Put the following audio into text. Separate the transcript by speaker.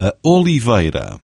Speaker 1: a oliveira.